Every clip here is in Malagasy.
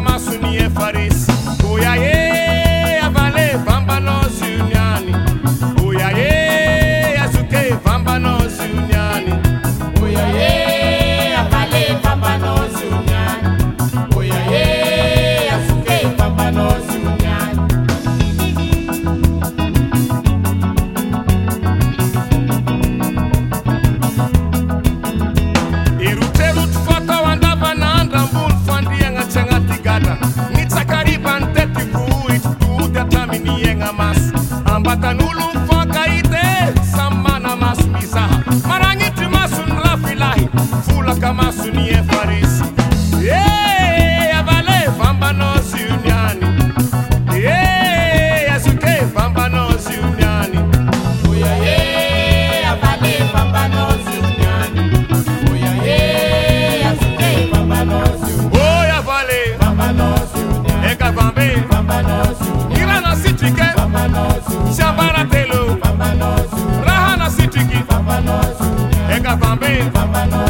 Kama mbatanyolofakaite sammana maso misaha maragnitry masony lafilahy volaka masonye farisy Bambino.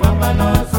Vamos